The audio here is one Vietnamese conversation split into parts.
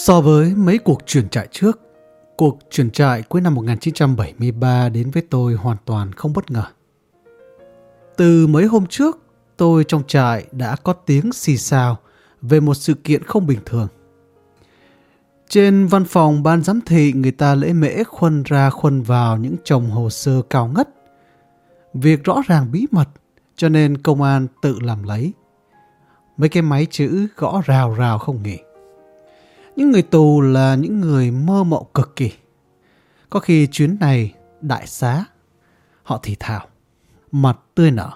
So với mấy cuộc chuyển trại trước, cuộc chuyển trại cuối năm 1973 đến với tôi hoàn toàn không bất ngờ. Từ mấy hôm trước, tôi trong trại đã có tiếng xì xào về một sự kiện không bình thường. Trên văn phòng ban giám thị người ta lễ mễ khuân ra khuân vào những chồng hồ sơ cao ngất. Việc rõ ràng bí mật cho nên công an tự làm lấy. Mấy cái máy chữ gõ rào rào không nghỉ. Những người tù là những người mơ mộng cực kỳ. Có khi chuyến này đại xá, họ thì thào, mặt tươi nở.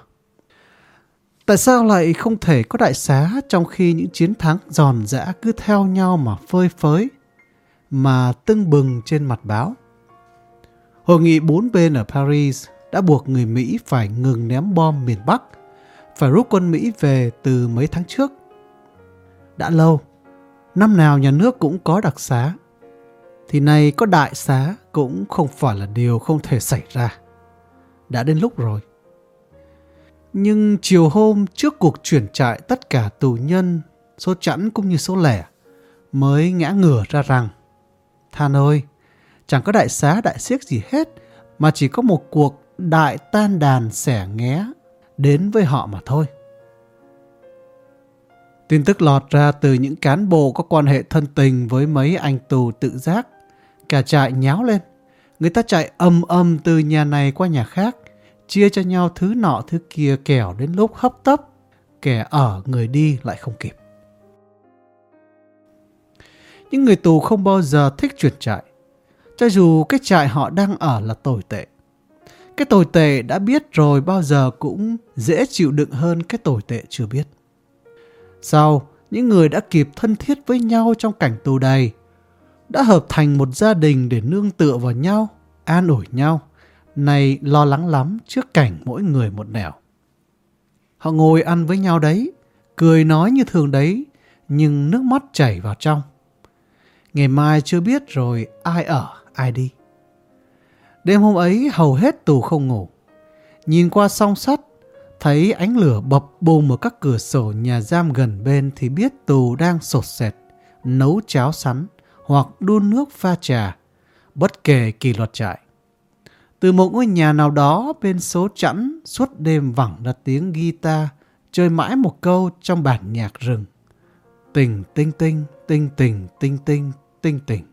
Tại sao lại không thể có đại xá trong khi những chiến thắng giòn giã cứ theo nhau mà phơi phới, mà tưng bừng trên mặt báo? Hội nghị bốn bên ở Paris đã buộc người Mỹ phải ngừng ném bom miền Bắc, phải rút quân Mỹ về từ mấy tháng trước. Đã lâu, năm nào nhà nước cũng có đặc xá, thì nay có đại xá cũng không phải là điều không thể xảy ra. Đã đến lúc rồi. Nhưng chiều hôm trước cuộc chuyển trại tất cả tù nhân, số chẵn cũng như số lẻ, mới ngã ngửa ra rằng Than ơi, chẳng có đại xá đại siếc gì hết, mà chỉ có một cuộc đại tan đàn xẻ nghé đến với họ mà thôi. Tin tức lọt ra từ những cán bộ có quan hệ thân tình với mấy anh tù tự giác. Cả trại nháo lên. Người ta chạy âm âm từ nhà này qua nhà khác, chia cho nhau thứ nọ thứ kia kẻo đến lúc hấp tấp, kẻ ở người đi lại không kịp. Những người tù không bao giờ thích chuyển trại, cho dù cái trại họ đang ở là tồi tệ. Cái tồi tệ đã biết rồi bao giờ cũng dễ chịu đựng hơn cái tồi tệ chưa biết. Sau, những người đã kịp thân thiết với nhau trong cảnh tù đầy, đã hợp thành một gia đình để nương tựa vào nhau, an ủi nhau, này lo lắng lắm trước cảnh mỗi người một nẻo. Họ ngồi ăn với nhau đấy, cười nói như thường đấy, nhưng nước mắt chảy vào trong. Ngày mai chưa biết rồi ai ở, ai đi. Đêm hôm ấy hầu hết tù không ngủ. Nhìn qua song sắt, thấy ánh lửa bập bùng ở các cửa sổ nhà giam gần bên thì biết tù đang sột sệt, nấu cháo sắn hoặc đun nước pha trà, bất kể kỳ luật trại. Từ một ngôi nhà nào đó bên số chẵn suốt đêm vẳng ra tiếng guitar chơi mãi một câu trong bản nhạc rừng. Tình tinh tinh, tinh tình, tinh tinh, tinh tình.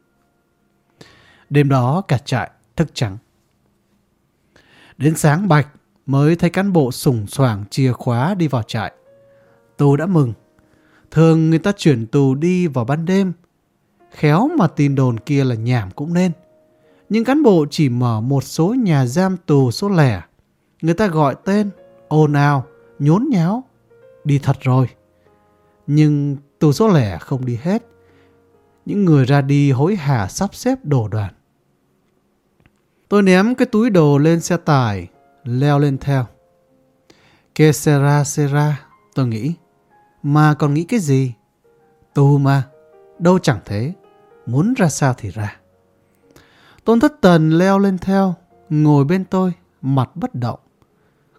Đêm đó cả trại thức trắng. Đến sáng bạch mới thấy cán bộ sủng soảng chìa khóa đi vào trại. Tù đã mừng. Thường người ta chuyển tù đi vào ban đêm. Khéo mà tin đồn kia là nhảm cũng nên. Nhưng cán bộ chỉ mở một số nhà giam tù số lẻ. Người ta gọi tên, ồn ào, nhốn nháo. Đi thật rồi. Nhưng tù số lẻ không đi hết. Những người ra đi hối hả sắp xếp đồ đoàn. Tôi ném cái túi đồ lên xe tải, leo lên theo. Que sera sera, tôi nghĩ. Mà còn nghĩ cái gì? Tu mà, đâu chẳng thế. Muốn ra sao thì ra. Tôn thất tần leo lên theo, ngồi bên tôi, mặt bất động.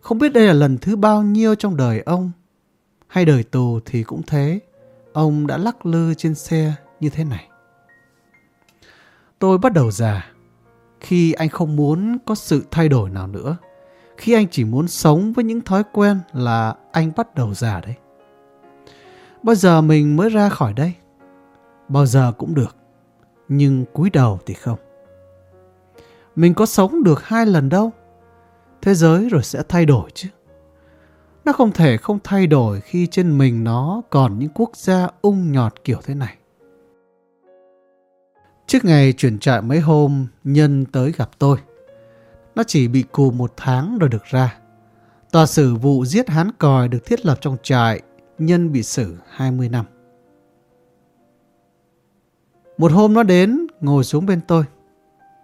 Không biết đây là lần thứ bao nhiêu trong đời ông. Hay đời tù thì cũng thế. Ông đã lắc lư trên xe như thế này. Tôi bắt đầu già. Khi anh không muốn có sự thay đổi nào nữa. Khi anh chỉ muốn sống với những thói quen là anh bắt đầu già đấy. Bao giờ mình mới ra khỏi đây? Bao giờ cũng được. Nhưng cúi đầu thì không. Mình có sống được hai lần đâu. Thế giới rồi sẽ thay đổi chứ. Nó không thể không thay đổi khi trên mình nó còn những quốc gia ung nhọt kiểu thế này. Trước ngày chuyển trại mấy hôm, Nhân tới gặp tôi. Nó chỉ bị cù một tháng rồi được ra. Tòa xử vụ giết hán còi được thiết lập trong trại, Nhân bị xử 20 năm. Một hôm nó đến, ngồi xuống bên tôi.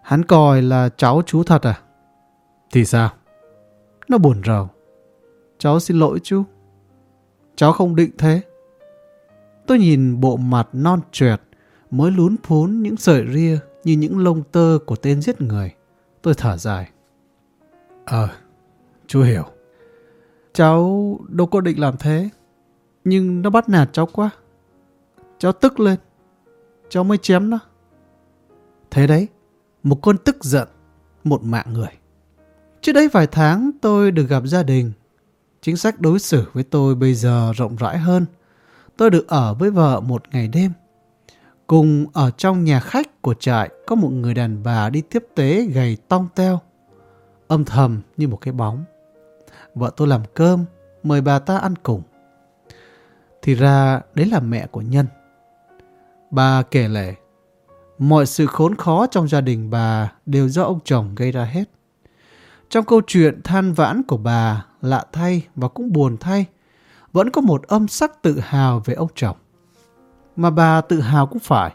Hắn còi là cháu chú thật à? Thì sao? Nó buồn rầu. Cháu xin lỗi chú. Cháu không định thế. Tôi nhìn bộ mặt non trẹt, mới lún phún những sợi ria như những lông tơ của tên giết người. Tôi thở dài. Ờ, chú hiểu. Cháu đâu có định làm thế. Nhưng nó bắt nạt cháu quá. Cháu tức lên. cháu mới chém nó. Thế đấy, một con tức giận, một mạng người. Trước đấy vài tháng tôi được gặp gia đình. Chính sách đối xử với tôi bây giờ rộng rãi hơn. Tôi được ở với vợ một ngày đêm. Cùng ở trong nhà khách của trại có một người đàn bà đi tiếp tế gầy tong teo. Âm thầm như một cái bóng. Vợ tôi làm cơm, mời bà ta ăn cùng. Thì ra đấy là mẹ của Nhân. Bà kể lể, mọi sự khốn khó trong gia đình bà đều do ông chồng gây ra hết. Trong câu chuyện than vãn của bà, lạ thay và cũng buồn thay, vẫn có một âm sắc tự hào về ông chồng. Mà bà tự hào cũng phải.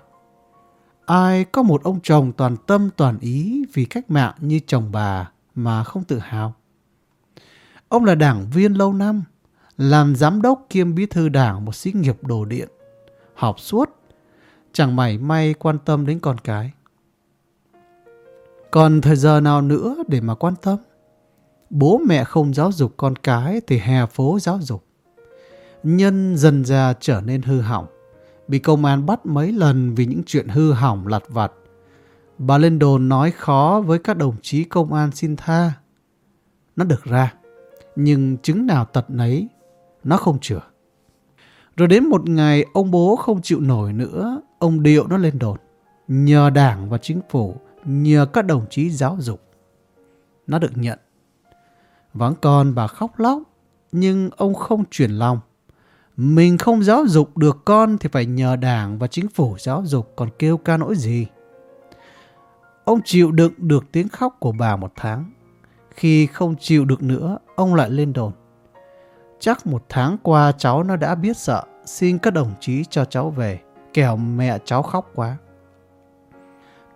Ai có một ông chồng toàn tâm toàn ý vì cách mạng như chồng bà mà không tự hào? Ông là đảng viên lâu năm, làm giám đốc kiêm bí thư đảng một sĩ nghiệp đồ điện, học suốt, chẳng mảy may quan tâm đến con cái. Còn thời giờ nào nữa để mà quan tâm? Bố mẹ không giáo dục con cái thì hè phố giáo dục. Nhân dần ra trở nên hư hỏng. Bị công an bắt mấy lần vì những chuyện hư hỏng lặt vặt. Bà lên đồn nói khó với các đồng chí công an xin tha. Nó được ra. Nhưng chứng nào tật nấy, nó không chữa. Rồi đến một ngày ông bố không chịu nổi nữa, ông điệu nó lên đồn. Nhờ đảng và chính phủ, nhờ các đồng chí giáo dục. Nó được nhận. vắng con bà khóc lóc, nhưng ông không chuyển lòng. Mình không giáo dục được con thì phải nhờ đảng và chính phủ giáo dục còn kêu ca nỗi gì. Ông chịu đựng được tiếng khóc của bà một tháng. Khi không chịu được nữa, ông lại lên đồn. Chắc một tháng qua cháu nó đã biết sợ, xin các đồng chí cho cháu về, kẻo mẹ cháu khóc quá.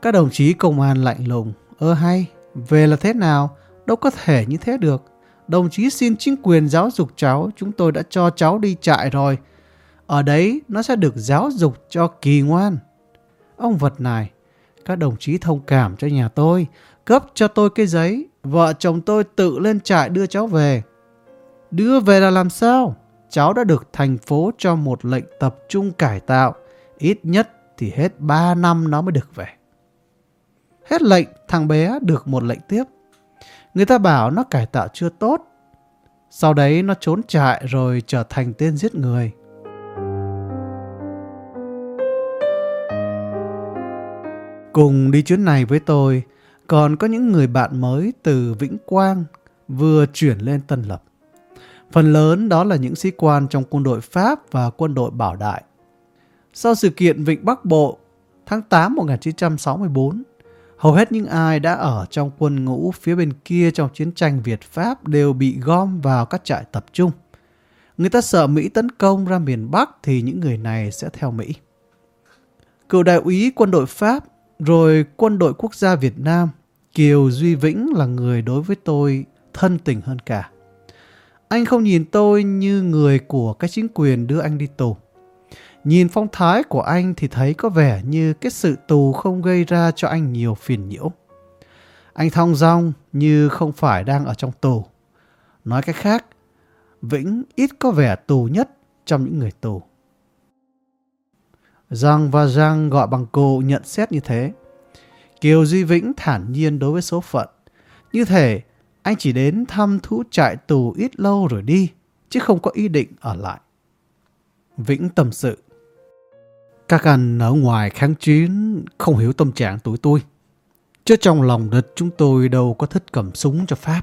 Các đồng chí công an lạnh lùng, ơ hay, về là thế nào, đâu có thể như thế được. Đồng chí xin chính quyền giáo dục cháu, chúng tôi đã cho cháu đi trại rồi. Ở đấy nó sẽ được giáo dục cho kỳ ngoan. Ông vật này, các đồng chí thông cảm cho nhà tôi, cấp cho tôi cái giấy, vợ chồng tôi tự lên trại đưa cháu về. Đưa về là làm sao? Cháu đã được thành phố cho một lệnh tập trung cải tạo, ít nhất thì hết 3 năm nó mới được về. Hết lệnh, thằng bé được một lệnh tiếp. Người ta bảo nó cải tạo chưa tốt. Sau đấy nó trốn trại rồi trở thành tên giết người. Cùng đi chuyến này với tôi, còn có những người bạn mới từ Vĩnh Quang vừa chuyển lên Tân Lập. Phần lớn đó là những sĩ quan trong quân đội Pháp và quân đội Bảo Đại. Sau sự kiện Vịnh Bắc Bộ tháng 8 1964, hầu hết những ai đã ở trong quân ngũ phía bên kia trong chiến tranh Việt-Pháp đều bị gom vào các trại tập trung. Người ta sợ Mỹ tấn công ra miền Bắc thì những người này sẽ theo Mỹ. Cựu đại úy quân đội Pháp rồi quân đội quốc gia Việt Nam Kiều Duy Vĩnh là người đối với tôi thân tình hơn cả. Anh không nhìn tôi như người của cái chính quyền đưa anh đi tù. Nhìn phong thái của anh thì thấy có vẻ như cái sự tù không gây ra cho anh nhiều phiền nhiễu. Anh thong dong như không phải đang ở trong tù. Nói cách khác, Vĩnh ít có vẻ tù nhất trong những người tù. Giang và Giang gọi bằng cô nhận xét như thế. Kiều Duy Vĩnh thản nhiên đối với số phận. Như thể anh chỉ đến thăm thú trại tù ít lâu rồi đi, chứ không có ý định ở lại. Vĩnh tâm sự. Các anh ở ngoài kháng chiến không hiểu tâm trạng tuổi tôi. Chứ trong lòng địch chúng tôi đâu có thích cầm súng cho Pháp.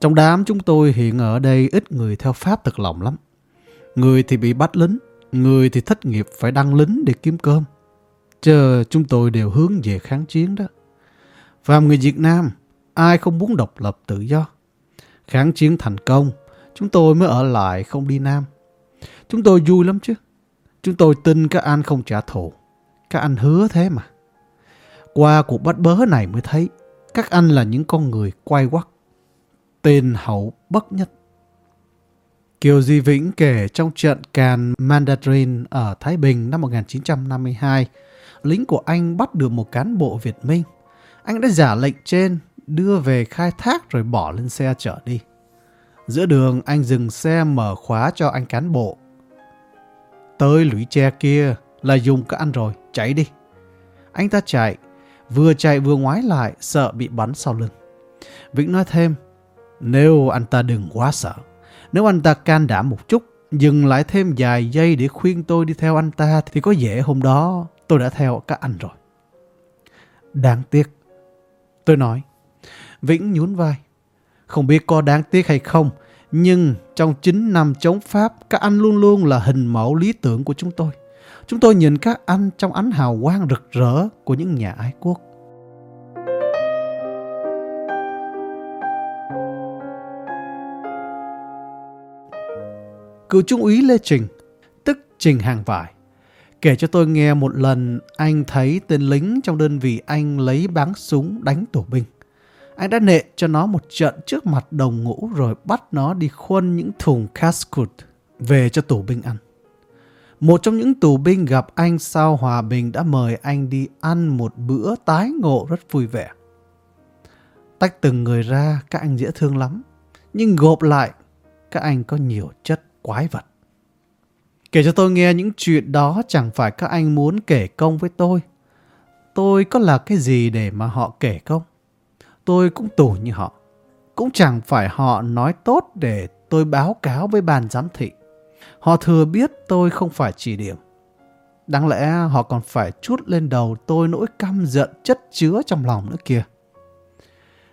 Trong đám chúng tôi hiện ở đây ít người theo Pháp thật lòng lắm. Người thì bị bắt lính, người thì thất nghiệp phải đăng lính để kiếm cơm. Chờ chúng tôi đều hướng về kháng chiến đó. Và người Việt Nam, ai không muốn độc lập tự do. Kháng chiến thành công, chúng tôi mới ở lại không đi Nam. Chúng tôi vui lắm chứ. Chúng tôi tin các anh không trả thù. Các anh hứa thế mà. Qua cuộc bắt bớ này mới thấy các anh là những con người quay quắt. Tên hậu bất nhất. Kiều Di Vĩnh kể trong trận can Mandarin ở Thái Bình năm 1952, lính của anh bắt được một cán bộ Việt Minh. Anh đã giả lệnh trên đưa về khai thác rồi bỏ lên xe chở đi. Giữa đường anh dừng xe mở khóa cho anh cán bộ. Tới lũy tre kia là dùng cả anh rồi, chạy đi. Anh ta chạy, vừa chạy vừa ngoái lại, sợ bị bắn sau lưng. Vĩnh nói thêm, nếu anh ta đừng quá sợ, nếu anh ta can đảm một chút, dừng lại thêm vài giây để khuyên tôi đi theo anh ta thì có dễ hôm đó tôi đã theo các anh rồi. Đáng tiếc. Tôi nói. Vĩnh nhún vai. Không biết có đáng tiếc hay không, nhưng trong 9 năm chống Pháp, các anh luôn luôn là hình mẫu lý tưởng của chúng tôi. Chúng tôi nhìn các anh trong ánh hào quang rực rỡ của những nhà ái quốc. Cựu trung úy Lê Trình, tức Trình Hàng Vải, kể cho tôi nghe một lần anh thấy tên lính trong đơn vị anh lấy báng súng đánh tù binh. Anh đã nệ cho nó một trận trước mặt đồng ngũ rồi bắt nó đi khuân những thùng cascut về cho tù binh ăn. Một trong những tù binh gặp anh sau hòa bình đã mời anh đi ăn một bữa tái ngộ rất vui vẻ. Tách từng người ra, các anh dễ thương lắm. Nhưng gộp lại, các anh có nhiều chất quái vật. Kể cho tôi nghe những chuyện đó chẳng phải các anh muốn kể công với tôi. Tôi có là cái gì để mà họ kể công? Tôi cũng tù như họ. Cũng chẳng phải họ nói tốt để tôi báo cáo với bàn giám thị. Họ thừa biết tôi không phải chỉ điểm. Đáng lẽ họ còn phải chút lên đầu tôi nỗi căm giận chất chứa trong lòng nữa kìa.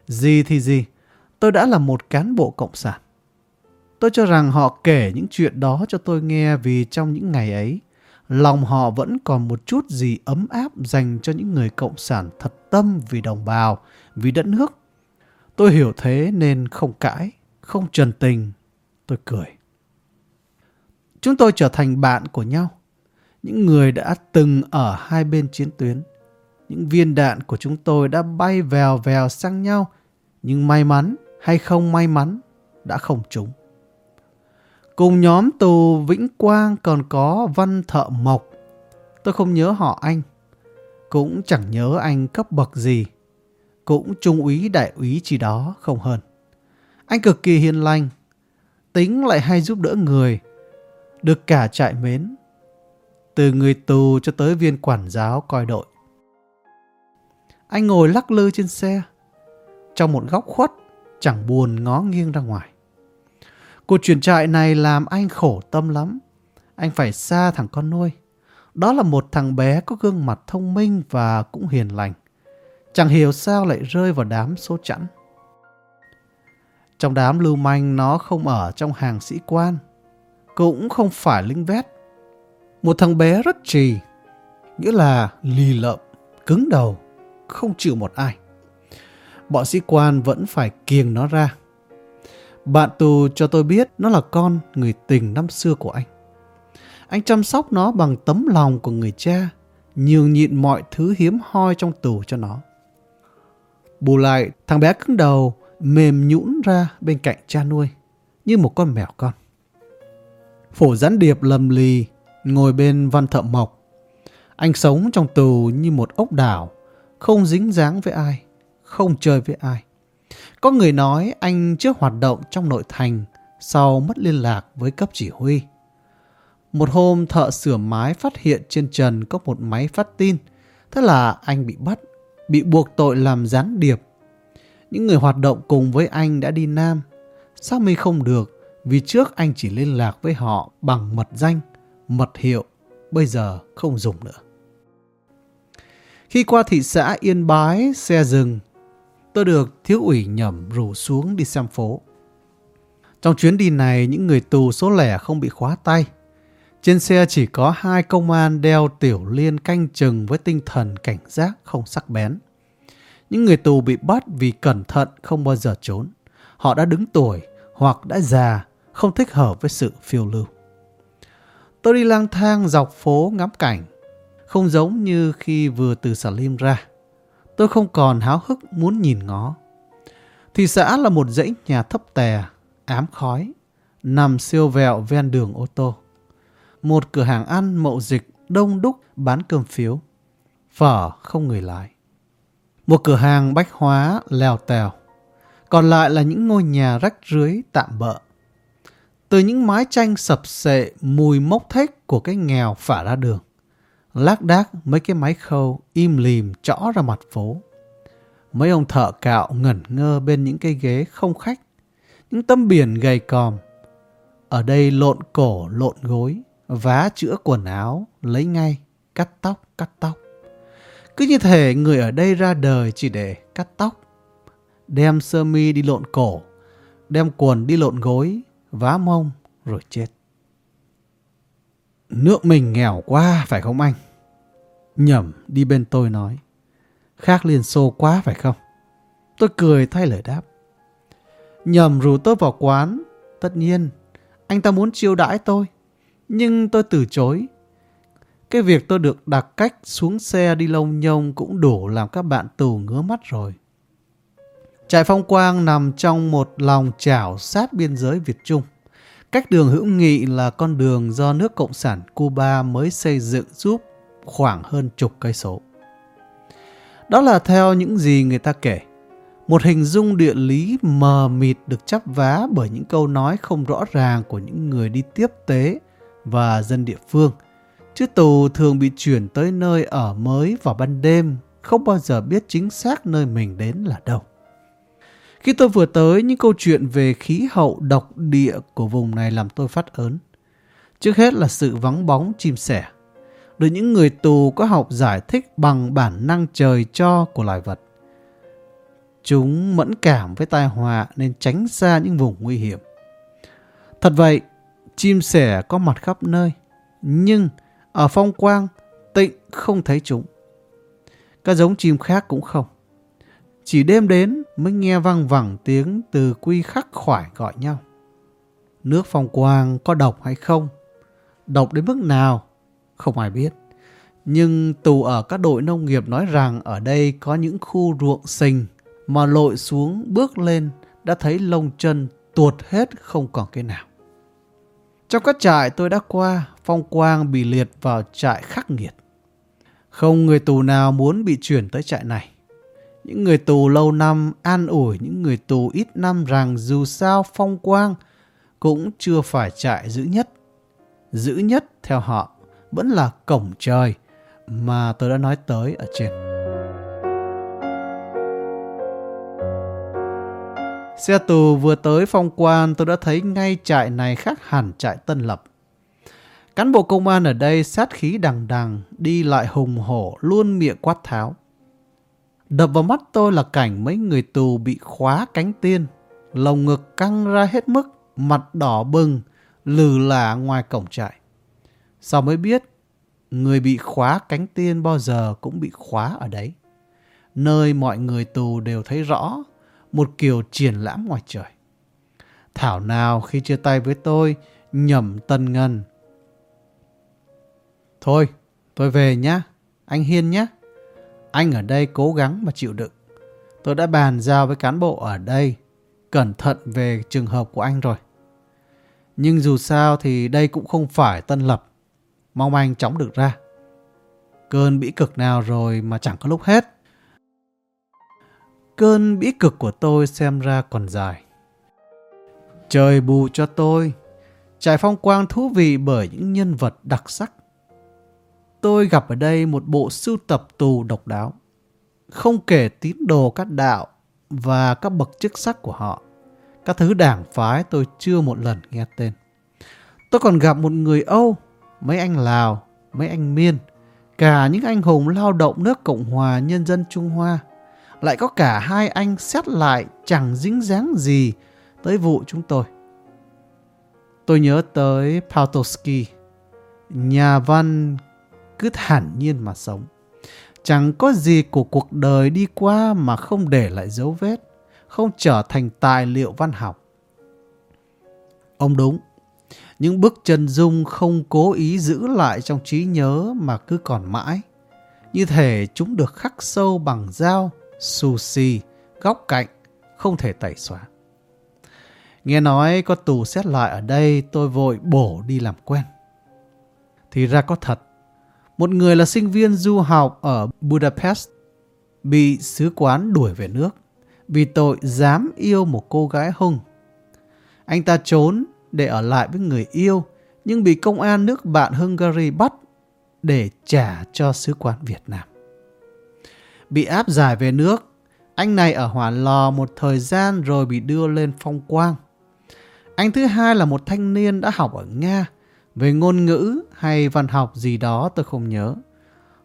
Gì thì gì, tôi đã là một cán bộ cộng sản. Tôi cho rằng họ kể những chuyện đó cho tôi nghe vì trong những ngày ấy, lòng họ vẫn còn một chút gì ấm áp dành cho những người cộng sản thật tâm vì đồng bào, vì đất nước. Tôi hiểu thế nên không cãi, không trần tình. Tôi cười. Chúng tôi trở thành bạn của nhau. Những người đã từng ở hai bên chiến tuyến. Những viên đạn của chúng tôi đã bay vèo vèo sang nhau. Nhưng may mắn hay không may mắn đã không trúng. Cùng nhóm tù Vĩnh Quang còn có Văn Thợ Mộc. Tôi không nhớ họ anh. Cũng chẳng nhớ anh cấp bậc gì. Cũng trung úy đại úy chỉ đó không hơn. Anh cực kỳ hiền lành. Tính lại hay giúp đỡ người. Được cả trại mến. Từ người tù cho tới viên quản giáo coi đội. Anh ngồi lắc lư trên xe. Trong một góc khuất, chẳng buồn ngó nghiêng ra ngoài. Cuộc chuyển trại này làm anh khổ tâm lắm. Anh phải xa thằng con nuôi. Đó là một thằng bé có gương mặt thông minh và cũng hiền lành. Chẳng hiểu sao lại rơi vào đám số chẵn. Trong đám lưu manh nó không ở trong hàng sĩ quan. Cũng không phải linh vét. Một thằng bé rất trì. Nghĩa là lì lợm, cứng đầu, không chịu một ai. Bọn sĩ quan vẫn phải kiềng nó ra. Bạn tù cho tôi biết nó là con người tình năm xưa của anh. Anh chăm sóc nó bằng tấm lòng của người cha, nhường nhịn mọi thứ hiếm hoi trong tù cho nó. Bù lại, thằng bé cứng đầu, mềm nhũn ra bên cạnh cha nuôi, như một con mèo con. Phổ gián điệp lầm lì, ngồi bên văn thợ mộc. Anh sống trong tù như một ốc đảo, không dính dáng với ai, không chơi với ai. Có người nói anh trước hoạt động trong nội thành, sau mất liên lạc với cấp chỉ huy. Một hôm thợ sửa mái phát hiện trên trần có một máy phát tin. Thế là anh bị bắt, bị buộc tội làm gián điệp. Những người hoạt động cùng với anh đã đi Nam. Sao mới không được? Vì trước anh chỉ liên lạc với họ bằng mật danh, mật hiệu. Bây giờ không dùng nữa. Khi qua thị xã Yên Bái, xe dừng, tôi được thiếu ủy nhầm rủ xuống đi xem phố. Trong chuyến đi này, những người tù số lẻ không bị khóa tay. Trên xe chỉ có hai công an đeo tiểu liên canh chừng với tinh thần cảnh giác không sắc bén. Những người tù bị bắt vì cẩn thận không bao giờ trốn. Họ đã đứng tuổi hoặc đã già, không thích hợp với sự phiêu lưu. Tôi đi lang thang dọc phố ngắm cảnh, không giống như khi vừa từ Salim ra tôi không còn háo hức muốn nhìn ngó. Thị xã là một dãy nhà thấp tè, ám khói, nằm siêu vẹo ven đường ô tô. Một cửa hàng ăn mậu dịch đông đúc bán cơm phiếu. Phở không người lái. Một cửa hàng bách hóa lèo tèo. Còn lại là những ngôi nhà rách rưới tạm bợ. Từ những mái tranh sập sệ mùi mốc thách của cái nghèo phả ra đường. Lác đác mấy cái máy khâu im lìm trõ ra mặt phố. Mấy ông thợ cạo ngẩn ngơ bên những cái ghế không khách. Những tấm biển gầy còm. Ở đây lộn cổ, lộn gối, vá chữa quần áo, lấy ngay, cắt tóc, cắt tóc. Cứ như thể người ở đây ra đời chỉ để cắt tóc. Đem sơ mi đi lộn cổ, đem quần đi lộn gối, vá mông, rồi chết. Nước mình nghèo quá phải không anh? Nhầm đi bên tôi nói. Khác Liên Xô quá phải không? Tôi cười thay lời đáp. Nhầm rủ tôi vào quán. Tất nhiên, anh ta muốn chiêu đãi tôi. Nhưng tôi từ chối. Cái việc tôi được đặt cách xuống xe đi lông nhông cũng đủ làm các bạn tù ngứa mắt rồi. Trại Phong Quang nằm trong một lòng chảo sát biên giới Việt Trung. Cách đường hữu nghị là con đường do nước Cộng sản Cuba mới xây dựng giúp khoảng hơn chục cây số. Đó là theo những gì người ta kể. Một hình dung địa lý mờ mịt được chắp vá bởi những câu nói không rõ ràng của những người đi tiếp tế và dân địa phương. Chứ tù thường bị chuyển tới nơi ở mới vào ban đêm, không bao giờ biết chính xác nơi mình đến là đâu. Khi tôi vừa tới, những câu chuyện về khí hậu độc địa của vùng này làm tôi phát ớn. Trước hết là sự vắng bóng chim sẻ. Được những người tù có học giải thích bằng bản năng trời cho của loài vật. Chúng mẫn cảm với tai họa nên tránh xa những vùng nguy hiểm. Thật vậy, chim sẻ có mặt khắp nơi, nhưng ở phong quang, tịnh không thấy chúng. Các giống chim khác cũng không. Chỉ đêm đến mới nghe vang vẳng tiếng từ quy khắc khoải gọi nhau. Nước phong quang có độc hay không? Độc đến mức nào? Không ai biết. Nhưng tù ở các đội nông nghiệp nói rằng ở đây có những khu ruộng sình mà lội xuống bước lên đã thấy lông chân tuột hết không còn cái nào. Trong các trại tôi đã qua, Phong Quang bị liệt vào trại khắc nghiệt. Không người tù nào muốn bị chuyển tới trại này. Những người tù lâu năm an ủi những người tù ít năm rằng dù sao Phong Quang cũng chưa phải trại giữ nhất. Giữ nhất theo họ vẫn là cổng trời mà tôi đã nói tới ở trên. Xe tù vừa tới phong quan tôi đã thấy ngay trại này khác hẳn trại Tân Lập. Cán bộ công an ở đây sát khí đằng đằng, đi lại hùng hổ, luôn miệng quát tháo. Đập vào mắt tôi là cảnh mấy người tù bị khóa cánh tiên, lồng ngực căng ra hết mức, mặt đỏ bừng, lừ lả ngoài cổng trại. Sao mới biết, người bị khóa cánh tiên bao giờ cũng bị khóa ở đấy. Nơi mọi người tù đều thấy rõ, một kiểu triển lãm ngoài trời. Thảo nào khi chia tay với tôi, nhầm tân ngân. Thôi, tôi về nhá, anh Hiên nhá anh ở đây cố gắng mà chịu đựng. Tôi đã bàn giao với cán bộ ở đây, cẩn thận về trường hợp của anh rồi. Nhưng dù sao thì đây cũng không phải tân lập. Mong anh chóng được ra. Cơn bĩ cực nào rồi mà chẳng có lúc hết. Cơn bĩ cực của tôi xem ra còn dài. Trời bù cho tôi. Trải phong quang thú vị bởi những nhân vật đặc sắc tôi gặp ở đây một bộ sưu tập tù độc đáo. Không kể tín đồ các đạo và các bậc chức sắc của họ. Các thứ đảng phái tôi chưa một lần nghe tên. Tôi còn gặp một người Âu, mấy anh Lào, mấy anh Miên, cả những anh hùng lao động nước Cộng hòa Nhân dân Trung Hoa. Lại có cả hai anh xét lại chẳng dính dáng gì tới vụ chúng tôi. Tôi nhớ tới Pautoski, nhà văn cứ thản nhiên mà sống. Chẳng có gì của cuộc đời đi qua mà không để lại dấu vết, không trở thành tài liệu văn học. Ông đúng, những bức chân dung không cố ý giữ lại trong trí nhớ mà cứ còn mãi. Như thể chúng được khắc sâu bằng dao, sushi, góc cạnh, không thể tẩy xóa. Nghe nói có tù xét lại ở đây tôi vội bổ đi làm quen. Thì ra có thật, một người là sinh viên du học ở Budapest, bị sứ quán đuổi về nước vì tội dám yêu một cô gái hung. Anh ta trốn để ở lại với người yêu nhưng bị công an nước bạn Hungary bắt để trả cho sứ quán Việt Nam. Bị áp giải về nước, anh này ở hỏa lò một thời gian rồi bị đưa lên phong quang. Anh thứ hai là một thanh niên đã học ở Nga, về ngôn ngữ hay văn học gì đó tôi không nhớ.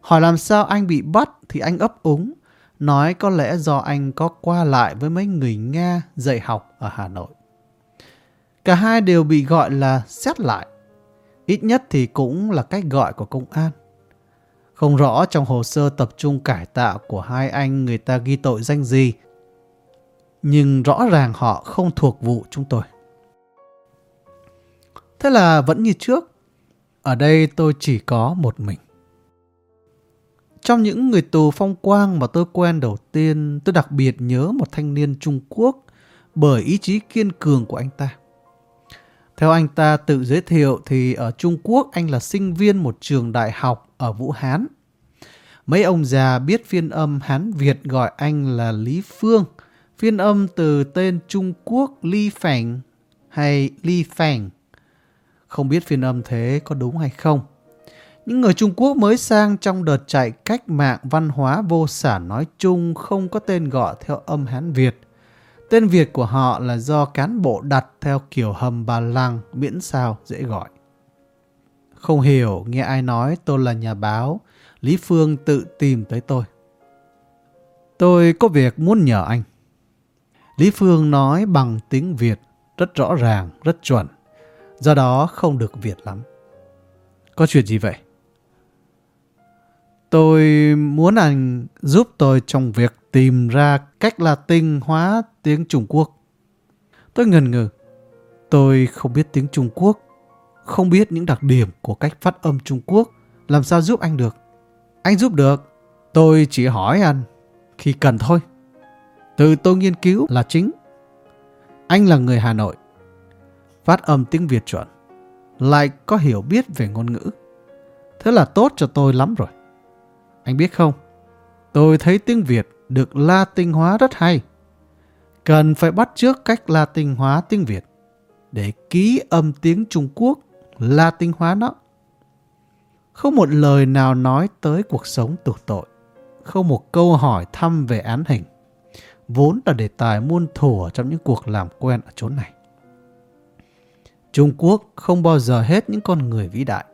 Hỏi làm sao anh bị bắt thì anh ấp úng, nói có lẽ do anh có qua lại với mấy người Nga dạy học ở Hà Nội. Cả hai đều bị gọi là xét lại. Ít nhất thì cũng là cách gọi của công an. Không rõ trong hồ sơ tập trung cải tạo của hai anh người ta ghi tội danh gì. Nhưng rõ ràng họ không thuộc vụ chúng tôi. Thế là vẫn như trước. Ở đây tôi chỉ có một mình. Trong những người tù phong quang mà tôi quen đầu tiên, tôi đặc biệt nhớ một thanh niên Trung Quốc bởi ý chí kiên cường của anh ta. Theo anh ta tự giới thiệu thì ở Trung Quốc anh là sinh viên một trường đại học ở Vũ Hán. Mấy ông già biết phiên âm Hán Việt gọi anh là Lý Phương, phiên âm từ tên Trung Quốc Ly Phành hay Ly Phành. Không biết phiên âm thế có đúng hay không. Những người Trung Quốc mới sang trong đợt chạy cách mạng văn hóa vô sản nói chung không có tên gọi theo âm Hán Việt. Tên Việt của họ là do cán bộ đặt theo kiểu hầm bà lăng miễn sao dễ gọi. Không hiểu nghe ai nói tôi là nhà báo, Lý Phương tự tìm tới tôi. Tôi có việc muốn nhờ anh. Lý Phương nói bằng tiếng Việt rất rõ ràng, rất chuẩn. Do đó không được Việt lắm. Có chuyện gì vậy? Tôi muốn anh giúp tôi trong việc tìm ra cách Latin hóa tiếng Trung Quốc. Tôi ngần ngừ. Tôi không biết tiếng Trung Quốc, không biết những đặc điểm của cách phát âm Trung Quốc, làm sao giúp anh được. Anh giúp được, tôi chỉ hỏi anh khi cần thôi. Từ tôi nghiên cứu là chính. Anh là người Hà Nội, phát âm tiếng Việt chuẩn, lại có hiểu biết về ngôn ngữ. Thế là tốt cho tôi lắm rồi. Anh biết không, tôi thấy tiếng Việt được Latin hóa rất hay. Cần phải bắt trước cách Latin hóa tiếng Việt để ký âm tiếng Trung Quốc Latin hóa nó. Không một lời nào nói tới cuộc sống tù tội. Không một câu hỏi thăm về án hình. Vốn là đề tài muôn thủa trong những cuộc làm quen ở chốn này. Trung Quốc không bao giờ hết những con người vĩ đại.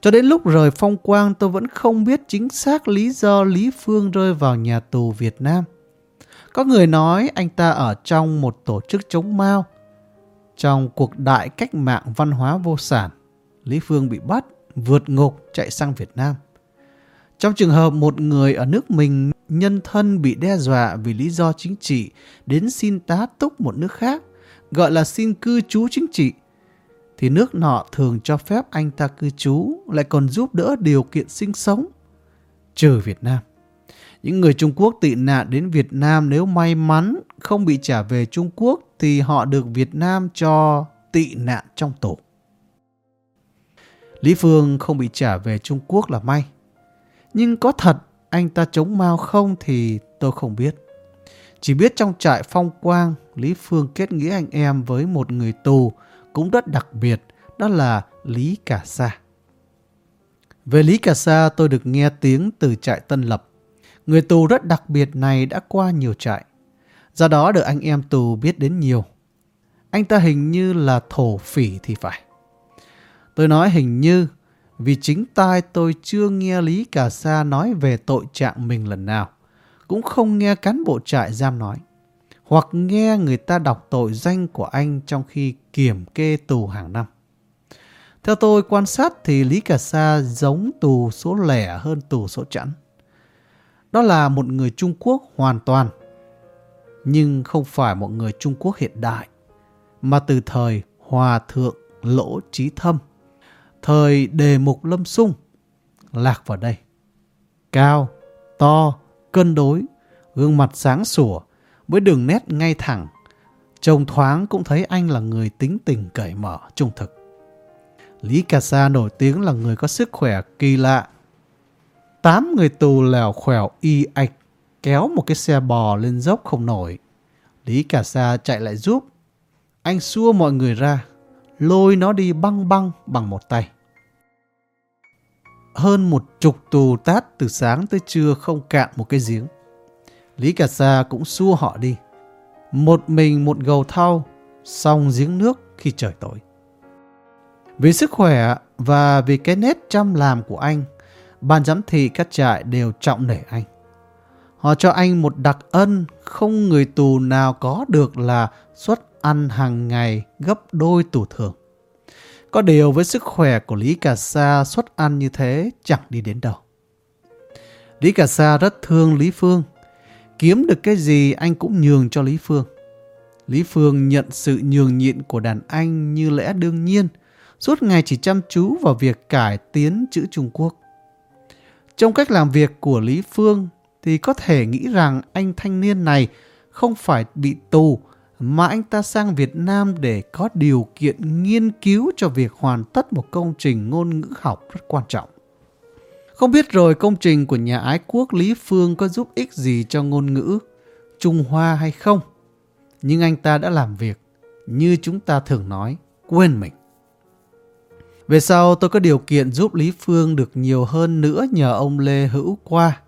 Cho đến lúc rời phong quang tôi vẫn không biết chính xác lý do Lý Phương rơi vào nhà tù Việt Nam. Có người nói anh ta ở trong một tổ chức chống Mao. Trong cuộc đại cách mạng văn hóa vô sản, Lý Phương bị bắt, vượt ngục chạy sang Việt Nam. Trong trường hợp một người ở nước mình nhân thân bị đe dọa vì lý do chính trị đến xin tá túc một nước khác, gọi là xin cư trú chính trị, thì nước nọ thường cho phép anh ta cư trú, lại còn giúp đỡ điều kiện sinh sống. Trừ Việt Nam. Những người Trung Quốc tị nạn đến Việt Nam nếu may mắn không bị trả về Trung Quốc thì họ được Việt Nam cho tị nạn trong tổ. Lý Phương không bị trả về Trung Quốc là may. Nhưng có thật anh ta chống Mao không thì tôi không biết. Chỉ biết trong trại phong quang, Lý Phương kết nghĩa anh em với một người tù cũng rất đặc biệt, đó là Lý cả Sa. Về Lý cả Sa tôi được nghe tiếng từ trại Tân Lập. Người tù rất đặc biệt này đã qua nhiều trại. Do đó được anh em tù biết đến nhiều. Anh ta hình như là thổ phỉ thì phải. Tôi nói hình như vì chính tai tôi chưa nghe Lý cả Sa nói về tội trạng mình lần nào. Cũng không nghe cán bộ trại giam nói hoặc nghe người ta đọc tội danh của anh trong khi kiểm kê tù hàng năm. Theo tôi quan sát thì Lý Cà Sa giống tù số lẻ hơn tù số chẵn. Đó là một người Trung Quốc hoàn toàn, nhưng không phải một người Trung Quốc hiện đại, mà từ thời Hòa Thượng Lỗ Trí Thâm, thời Đề Mục Lâm Sung, lạc vào đây. Cao, to, cân đối, gương mặt sáng sủa, với đường nét ngay thẳng. Trông thoáng cũng thấy anh là người tính tình cởi mở, trung thực. Lý Cà Sa nổi tiếng là người có sức khỏe kỳ lạ. Tám người tù lèo khỏe y ạch kéo một cái xe bò lên dốc không nổi. Lý Cà Sa chạy lại giúp. Anh xua mọi người ra, lôi nó đi băng băng bằng một tay hơn một chục tù tát từ sáng tới trưa không cạn một cái giếng. Lý Cà Sa cũng xua họ đi. Một mình một gầu thau, xong giếng nước khi trời tối. Vì sức khỏe và vì cái nét chăm làm của anh, ban giám thị các trại đều trọng nể anh. Họ cho anh một đặc ân không người tù nào có được là suất ăn hàng ngày gấp đôi tù thường. Có điều với sức khỏe của Lý Cà Sa xuất ăn như thế chẳng đi đến đâu. Lý Cà Sa rất thương Lý Phương. Kiếm được cái gì anh cũng nhường cho Lý Phương. Lý Phương nhận sự nhường nhịn của đàn anh như lẽ đương nhiên, suốt ngày chỉ chăm chú vào việc cải tiến chữ Trung Quốc. Trong cách làm việc của Lý Phương thì có thể nghĩ rằng anh thanh niên này không phải bị tù mà anh ta sang Việt Nam để có điều kiện nghiên cứu cho việc hoàn tất một công trình ngôn ngữ học rất quan trọng. Không biết rồi công trình của nhà ái quốc Lý Phương có giúp ích gì cho ngôn ngữ Trung Hoa hay không? Nhưng anh ta đã làm việc, như chúng ta thường nói, quên mình. Về sau tôi có điều kiện giúp Lý Phương được nhiều hơn nữa nhờ ông Lê Hữu Qua,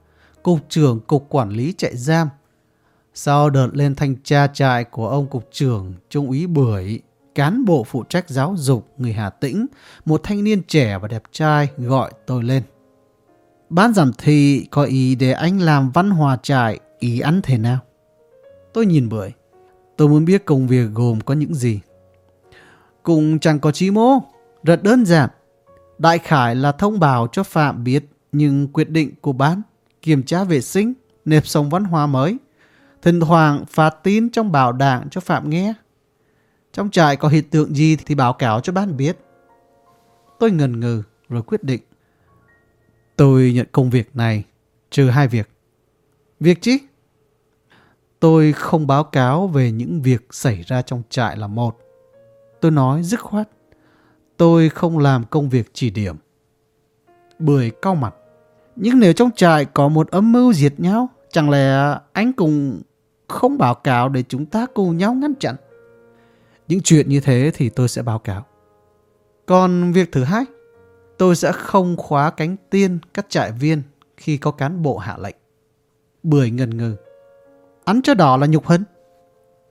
Cục trưởng Cục Quản lý Trại Giam. Sau đợt lên thanh tra trại của ông Cục trưởng Trung úy Bưởi, cán bộ phụ trách giáo dục người Hà Tĩnh, một thanh niên trẻ và đẹp trai gọi tôi lên. Ban giảm thị có ý để anh làm văn hòa trại, ý ăn thế nào? Tôi nhìn Bưởi. Tôi muốn biết công việc gồm có những gì. Cũng chẳng có chí mô, rất đơn giản. Đại khải là thông báo cho Phạm biết nhưng quyết định của ban, kiểm tra vệ sinh, nếp sống văn hóa mới. Thỉnh thoảng phát tin trong bảo đảng cho Phạm nghe. Trong trại có hiện tượng gì thì báo cáo cho ban biết. Tôi ngần ngừ rồi quyết định. Tôi nhận công việc này trừ hai việc. Việc chứ? Tôi không báo cáo về những việc xảy ra trong trại là một. Tôi nói dứt khoát. Tôi không làm công việc chỉ điểm. Bưởi cau mặt. Nhưng nếu trong trại có một âm mưu diệt nhau, chẳng lẽ anh cùng không báo cáo để chúng ta cùng nhau ngăn chặn? Những chuyện như thế thì tôi sẽ báo cáo. Còn việc thứ hai, tôi sẽ không khóa cánh tiên các trại viên khi có cán bộ hạ lệnh. Bưởi ngần ngừ. Ăn cho đỏ là nhục hấn.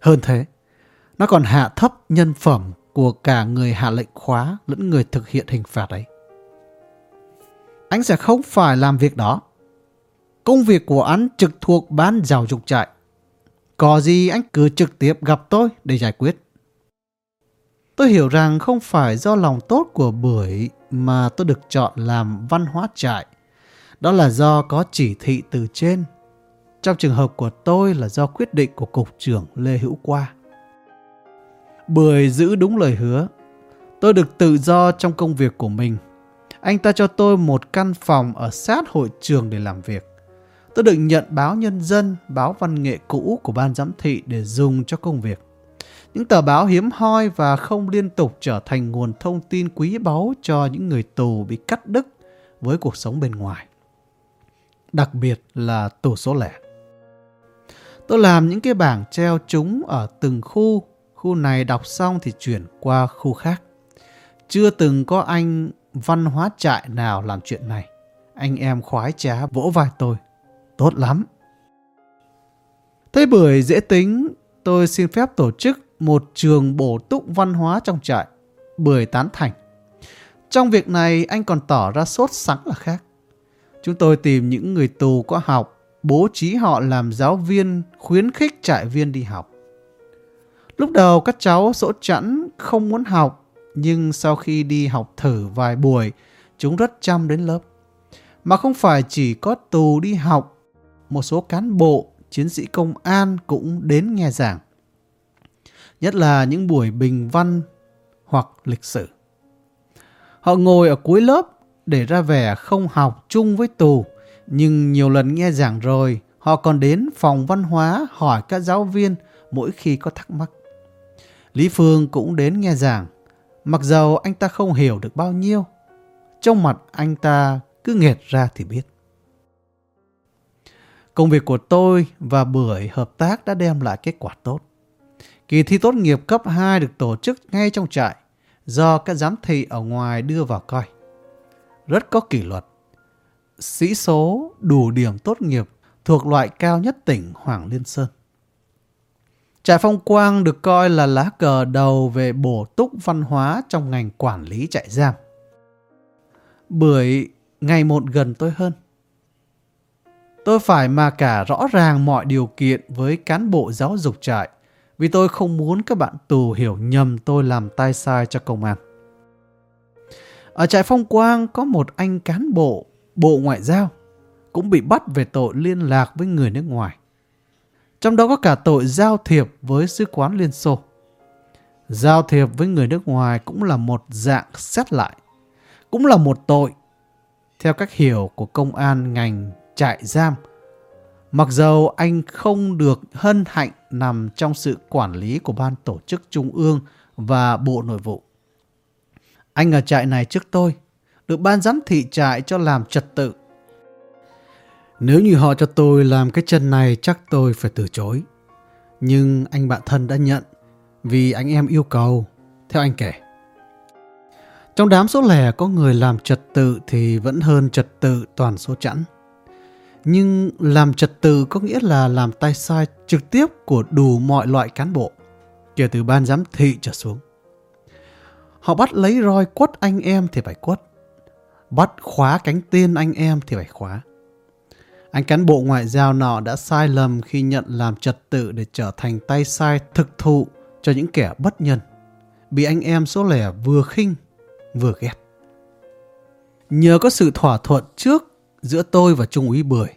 Hơn thế, nó còn hạ thấp nhân phẩm của cả người hạ lệnh khóa lẫn người thực hiện hình phạt ấy. Anh sẽ không phải làm việc đó. Công việc của anh trực thuộc ban giáo dục trại. Có gì anh cứ trực tiếp gặp tôi để giải quyết. Tôi hiểu rằng không phải do lòng tốt của bưởi mà tôi được chọn làm văn hóa trại. Đó là do có chỉ thị từ trên. Trong trường hợp của tôi là do quyết định của Cục trưởng Lê Hữu Qua. Bưởi giữ đúng lời hứa. Tôi được tự do trong công việc của mình. Anh ta cho tôi một căn phòng ở sát hội trường để làm việc. Tôi được nhận báo Nhân dân, báo văn nghệ cũ của ban giám thị để dùng cho công việc. Những tờ báo hiếm hoi và không liên tục trở thành nguồn thông tin quý báu cho những người tù bị cắt đứt với cuộc sống bên ngoài. Đặc biệt là tù số lẻ. Tôi làm những cái bảng treo chúng ở từng khu Khu này đọc xong thì chuyển qua khu khác. Chưa từng có anh văn hóa trại nào làm chuyện này. Anh em khoái trá vỗ vai tôi. Tốt lắm. Thấy bưởi dễ tính, tôi xin phép tổ chức một trường bổ túc văn hóa trong trại. Bưởi tán thành. Trong việc này anh còn tỏ ra sốt sắng là khác. Chúng tôi tìm những người tù có học, bố trí họ làm giáo viên, khuyến khích trại viên đi học. Lúc đầu các cháu sỗ chẵn không muốn học, nhưng sau khi đi học thử vài buổi, chúng rất chăm đến lớp. Mà không phải chỉ có tù đi học, một số cán bộ, chiến sĩ công an cũng đến nghe giảng. Nhất là những buổi bình văn hoặc lịch sử. Họ ngồi ở cuối lớp để ra vẻ không học chung với tù, nhưng nhiều lần nghe giảng rồi, họ còn đến phòng văn hóa hỏi các giáo viên mỗi khi có thắc mắc. Lý Phương cũng đến nghe giảng, mặc dầu anh ta không hiểu được bao nhiêu. Trong mặt anh ta cứ nghẹt ra thì biết. Công việc của tôi và Bưởi hợp tác đã đem lại kết quả tốt. Kỳ thi tốt nghiệp cấp 2 được tổ chức ngay trong trại do các giám thị ở ngoài đưa vào coi. Rất có kỷ luật, sĩ số đủ điểm tốt nghiệp thuộc loại cao nhất tỉnh Hoàng Liên Sơn. Trại Phong Quang được coi là lá cờ đầu về bổ túc văn hóa trong ngành quản lý trại giam. Bưởi ngày một gần tôi hơn. Tôi phải mà cả rõ ràng mọi điều kiện với cán bộ giáo dục trại vì tôi không muốn các bạn tù hiểu nhầm tôi làm tai sai cho công an. Ở trại Phong Quang có một anh cán bộ, bộ ngoại giao, cũng bị bắt về tội liên lạc với người nước ngoài. Trong đó có cả tội giao thiệp với sứ quán Liên Xô. Giao thiệp với người nước ngoài cũng là một dạng xét lại, cũng là một tội, theo cách hiểu của công an ngành trại giam. Mặc dầu anh không được hân hạnh nằm trong sự quản lý của ban tổ chức trung ương và bộ nội vụ. Anh ở trại này trước tôi, được ban giám thị trại cho làm trật tự. Nếu như họ cho tôi làm cái chân này chắc tôi phải từ chối. Nhưng anh bạn thân đã nhận vì anh em yêu cầu, theo anh kể. Trong đám số lẻ có người làm trật tự thì vẫn hơn trật tự toàn số chẵn. Nhưng làm trật tự có nghĩa là làm tay sai trực tiếp của đủ mọi loại cán bộ, kể từ ban giám thị trở xuống. Họ bắt lấy roi quất anh em thì phải quất. Bắt khóa cánh tiên anh em thì phải khóa. Anh cán bộ ngoại giao nọ đã sai lầm khi nhận làm trật tự để trở thành tay sai thực thụ cho những kẻ bất nhân. Bị anh em số lẻ vừa khinh vừa ghét. Nhờ có sự thỏa thuận trước giữa tôi và Trung úy Bưởi,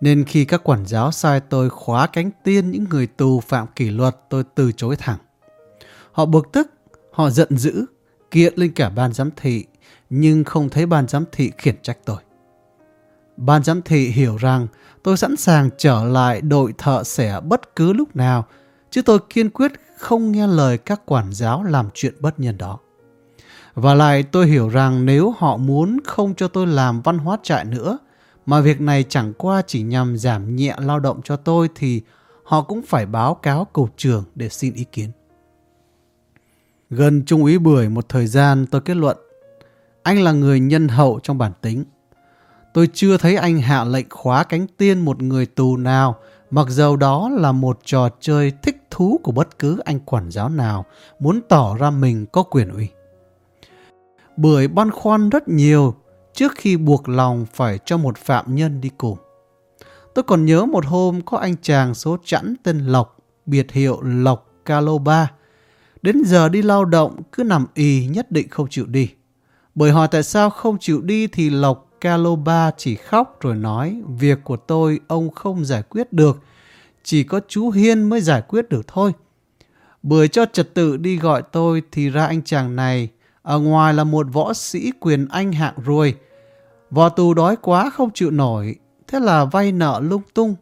nên khi các quản giáo sai tôi khóa cánh tiên những người tù phạm kỷ luật tôi từ chối thẳng. Họ bực tức, họ giận dữ, kiện lên cả ban giám thị, nhưng không thấy ban giám thị khiển trách tôi. Ban giám thị hiểu rằng tôi sẵn sàng trở lại đội thợ xẻ bất cứ lúc nào, chứ tôi kiên quyết không nghe lời các quản giáo làm chuyện bất nhân đó. Và lại tôi hiểu rằng nếu họ muốn không cho tôi làm văn hóa trại nữa, mà việc này chẳng qua chỉ nhằm giảm nhẹ lao động cho tôi thì họ cũng phải báo cáo cục trưởng để xin ý kiến. Gần Trung úy Bưởi một thời gian tôi kết luận anh là người nhân hậu trong bản tính. Tôi chưa thấy anh hạ lệnh khóa cánh tiên một người tù nào mặc dầu đó là một trò chơi thích thú của bất cứ anh quản giáo nào muốn tỏ ra mình có quyền uy bưởi băn khoăn rất nhiều trước khi buộc lòng phải cho một phạm nhân đi cùng. Tôi còn nhớ một hôm có anh chàng số chẵn tên Lộc, biệt hiệu Lộc Caloba. Đến giờ đi lao động cứ nằm y nhất định không chịu đi. Bởi hỏi tại sao không chịu đi thì Lộc Caloba chỉ khóc rồi nói việc của tôi ông không giải quyết được, chỉ có chú Hiên mới giải quyết được thôi. Bưởi cho trật tự đi gọi tôi thì ra anh chàng này ở ngoài là một võ sĩ quyền anh hạng ruồi. Vò tù đói quá không chịu nổi, thế là vay nợ lung tung.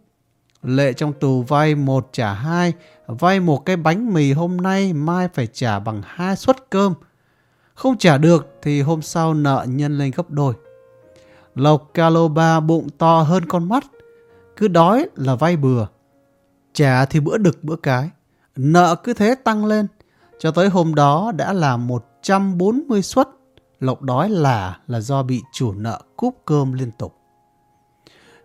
Lệ trong tù vay một trả hai, vay một cái bánh mì hôm nay mai phải trả bằng hai suất cơm. Không trả được thì hôm sau nợ nhân lên gấp đôi. Lộc Caloba bụng to hơn con mắt, cứ đói là vay bừa. Trả thì bữa đực bữa cái, nợ cứ thế tăng lên, cho tới hôm đó đã là một 140 suất. Lộc đói là là do bị chủ nợ cúp cơm liên tục.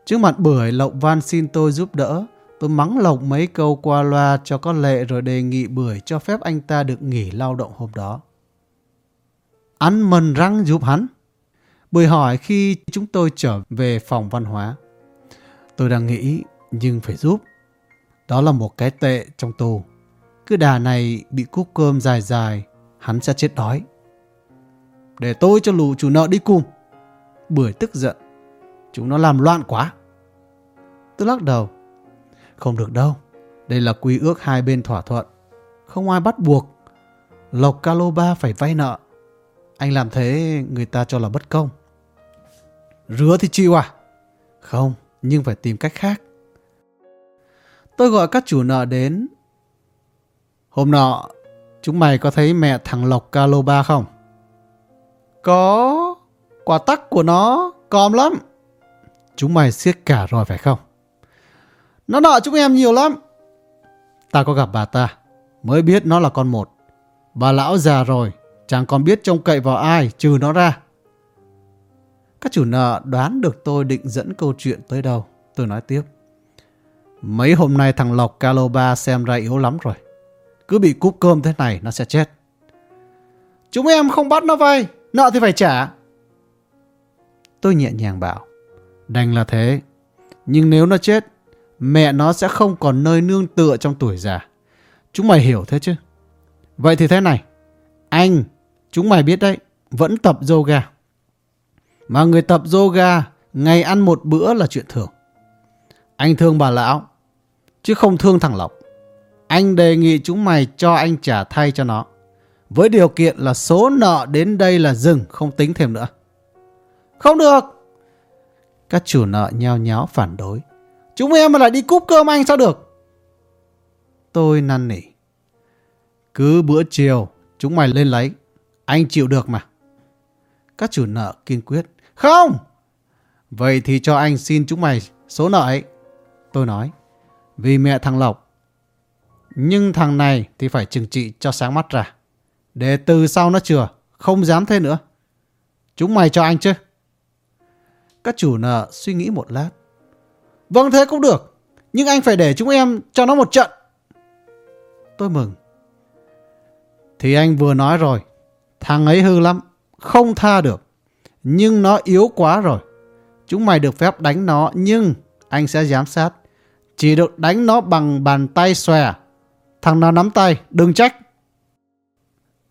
Trước mặt bưởi, Lộc van xin tôi giúp đỡ. Tôi mắng Lộc mấy câu qua loa cho có lệ rồi đề nghị bưởi cho phép anh ta được nghỉ lao động hôm đó. Ăn mần răng giúp hắn. Bưởi hỏi khi chúng tôi trở về phòng văn hóa. Tôi đang nghĩ nhưng phải giúp. Đó là một cái tệ trong tù. Cứ đà này bị cúp cơm dài dài hắn sẽ chết đói. Để tôi cho lù chủ nợ đi cùng. Bưởi tức giận. Chúng nó làm loạn quá. Tôi lắc đầu. Không được đâu. Đây là quy ước hai bên thỏa thuận. Không ai bắt buộc. Lộc Caloba phải vay nợ. Anh làm thế người ta cho là bất công. Rứa thì chịu à? Không, nhưng phải tìm cách khác. Tôi gọi các chủ nợ đến. Hôm nọ, Chúng mày có thấy mẹ thằng Lộc Caloba không? Có. Quả tắc của nó còm lắm. Chúng mày siết cả rồi phải không? Nó nợ chúng em nhiều lắm. Ta có gặp bà ta. Mới biết nó là con một. Bà lão già rồi. Chẳng còn biết trông cậy vào ai trừ nó ra. Các chủ nợ đoán được tôi định dẫn câu chuyện tới đâu. Tôi nói tiếp. Mấy hôm nay thằng Lộc Caloba xem ra yếu lắm rồi. Cứ bị cúp cơm thế này nó sẽ chết. Chúng em không bắt nó vay, nợ thì phải trả. Tôi nhẹ nhàng bảo. Đành là thế. Nhưng nếu nó chết, mẹ nó sẽ không còn nơi nương tựa trong tuổi già. Chúng mày hiểu thế chứ? Vậy thì thế này. Anh, chúng mày biết đấy, vẫn tập yoga. Mà người tập yoga, ngày ăn một bữa là chuyện thường. Anh thương bà lão, chứ không thương thằng Lộc. Anh đề nghị chúng mày cho anh trả thay cho nó. Với điều kiện là số nợ đến đây là dừng, không tính thêm nữa. Không được! Các chủ nợ nhao nháo phản đối. Chúng em mà lại đi cúp cơm anh sao được? Tôi năn nỉ. Cứ bữa chiều, chúng mày lên lấy. Anh chịu được mà. Các chủ nợ kiên quyết. Không! Vậy thì cho anh xin chúng mày số nợ ấy. Tôi nói. Vì mẹ thằng Lộc. Nhưng thằng này thì phải trừng trị cho sáng mắt ra. Để từ sau nó chừa. Không dám thế nữa. Chúng mày cho anh chứ. Các chủ nợ suy nghĩ một lát. Vâng thế cũng được. Nhưng anh phải để chúng em cho nó một trận. Tôi mừng. Thì anh vừa nói rồi. Thằng ấy hư lắm. Không tha được. Nhưng nó yếu quá rồi. Chúng mày được phép đánh nó, nhưng anh sẽ giám sát. Chỉ được đánh nó bằng bàn tay xòe. Thằng nào nắm tay, đừng trách.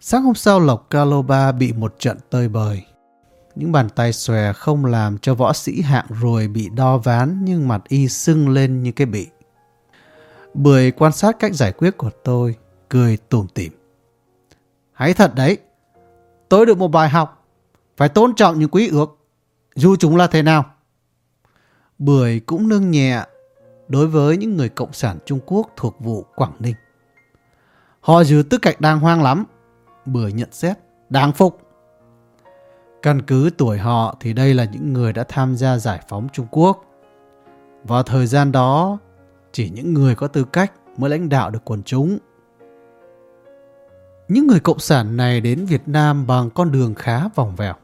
Sáng hôm sau Lộc Caloba bị một trận tơi bời. Những bàn tay xòe không làm cho võ sĩ hạng rồi bị đo ván nhưng mặt y sưng lên như cái bị. Bưởi quan sát cách giải quyết của tôi, cười tủm tỉm. Hãy thật đấy, tôi được một bài học, phải tôn trọng những quý ước, dù chúng là thế nào. Bưởi cũng nương nhẹ đối với những người Cộng sản Trung Quốc thuộc vụ Quảng Ninh. Họ giữ tư cách đàng hoang lắm, Bưởi nhận xét, đáng phục. Căn cứ tuổi họ thì đây là những người đã tham gia giải phóng Trung Quốc. Vào thời gian đó, chỉ những người có tư cách mới lãnh đạo được quần chúng. Những người cộng sản này đến Việt Nam bằng con đường khá vòng vèo.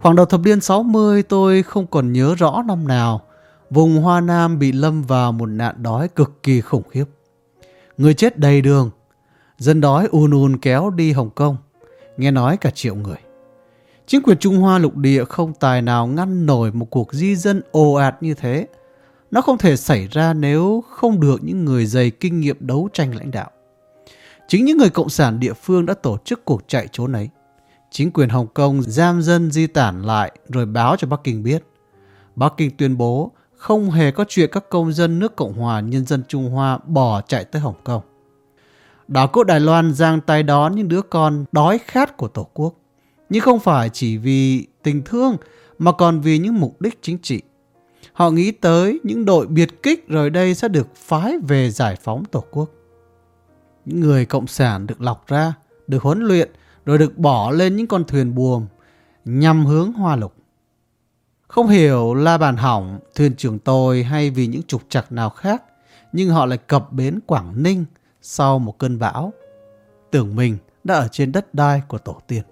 Khoảng đầu thập niên 60 tôi không còn nhớ rõ năm nào vùng Hoa Nam bị lâm vào một nạn đói cực kỳ khủng khiếp. Người chết đầy đường, dân đói un un kéo đi Hồng Kông, nghe nói cả triệu người. Chính quyền Trung Hoa lục địa không tài nào ngăn nổi một cuộc di dân ồ ạt như thế. Nó không thể xảy ra nếu không được những người dày kinh nghiệm đấu tranh lãnh đạo. Chính những người cộng sản địa phương đã tổ chức cuộc chạy trốn ấy. Chính quyền Hồng Kông giam dân di tản lại rồi báo cho Bắc Kinh biết. Bắc Kinh tuyên bố không hề có chuyện các công dân nước Cộng hòa Nhân dân Trung Hoa bỏ chạy tới Hồng Kông. Đảo quốc Đài Loan giang tay đón những đứa con đói khát của Tổ quốc. Nhưng không phải chỉ vì tình thương mà còn vì những mục đích chính trị. Họ nghĩ tới những đội biệt kích rồi đây sẽ được phái về giải phóng Tổ quốc. Những người cộng sản được lọc ra, được huấn luyện rồi được bỏ lên những con thuyền buồm nhằm hướng hoa lục. Không hiểu là bàn hỏng thuyền trưởng tôi hay vì những trục trặc nào khác, nhưng họ lại cập bến Quảng Ninh sau một cơn bão. Tưởng mình đã ở trên đất đai của tổ tiên.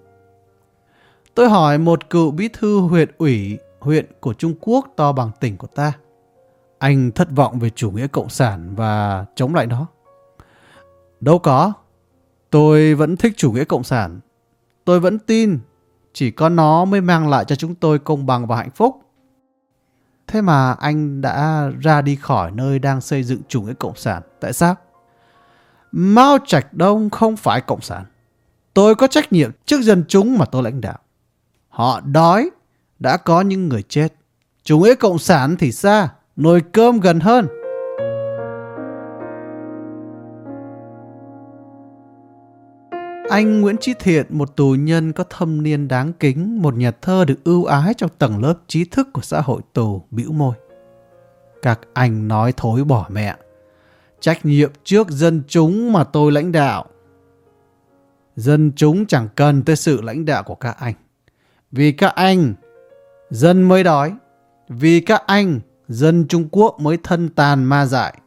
Tôi hỏi một cựu bí thư huyện ủy, huyện của Trung Quốc to bằng tỉnh của ta. Anh thất vọng về chủ nghĩa cộng sản và chống lại nó. Đâu có. Tôi vẫn thích chủ nghĩa cộng sản. Tôi vẫn tin chỉ có nó mới mang lại cho chúng tôi công bằng và hạnh phúc. Thế mà anh đã ra đi khỏi nơi đang xây dựng chủ nghĩa cộng sản. Tại sao? Mao Trạch Đông không phải cộng sản. Tôi có trách nhiệm trước dân chúng mà tôi lãnh đạo. Họ đói, đã có những người chết. Chủ nghĩa cộng sản thì xa, nồi cơm gần hơn. Anh Nguyễn Trí Thiện, một tù nhân có thâm niên đáng kính, một nhà thơ được ưu ái trong tầng lớp trí thức của xã hội tù, bĩu môi. Các anh nói thối bỏ mẹ. Trách nhiệm trước dân chúng mà tôi lãnh đạo. Dân chúng chẳng cần tới sự lãnh đạo của các anh. Vì các anh, dân mới đói. Vì các anh, dân Trung Quốc mới thân tàn ma dại.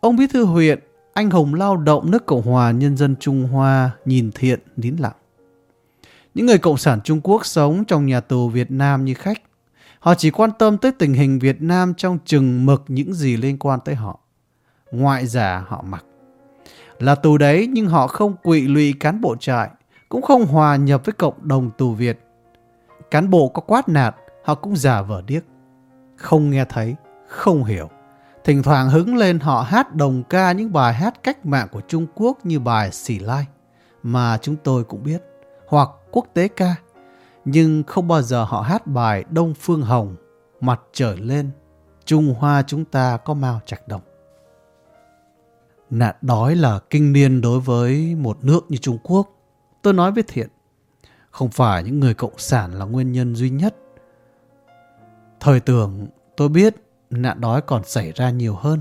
Ông Bí thư huyện anh hùng lao động nước Cộng hòa Nhân dân Trung Hoa nhìn thiện nín lặng. Những người Cộng sản Trung Quốc sống trong nhà tù Việt Nam như khách. Họ chỉ quan tâm tới tình hình Việt Nam trong chừng mực những gì liên quan tới họ. Ngoại giả họ mặc. Là tù đấy nhưng họ không quỵ lụy cán bộ trại, cũng không hòa nhập với cộng đồng tù Việt. Cán bộ có quát nạt, họ cũng giả vờ điếc. Không nghe thấy, không hiểu. Thỉnh thoảng hứng lên họ hát đồng ca những bài hát cách mạng của Trung Quốc như bài sỉ Lai mà chúng tôi cũng biết, hoặc quốc tế ca. Nhưng không bao giờ họ hát bài Đông Phương Hồng, mặt trời lên, Trung Hoa chúng ta có mau trạch đồng. Nạn đói là kinh niên đối với một nước như Trung Quốc. Tôi nói với Thiện, không phải những người cộng sản là nguyên nhân duy nhất. Thời tưởng tôi biết nạn đói còn xảy ra nhiều hơn.